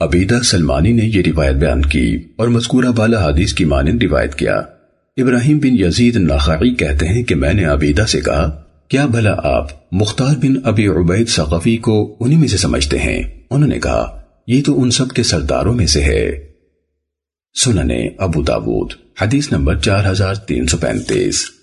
عبیدہ سلمانی نے یہ روایت بیان کی اور مذکورہ بالا حدیث کی مانند روایت کیا۔ ابراہیم بن یزید ناخعی کہتے ہیں کہ میں نے عبیدہ سے کہا، کیا بھلا آپ مختار بن ابی عبید سقفی کو انہی میں سے سمجھتے ہیں؟ انہوں نے کہا، یہ تو ان سب کے سرداروں میں سے ہے۔ سننے ابو داود، حدیث نمبر چار ہزار تین سو پینتیس۔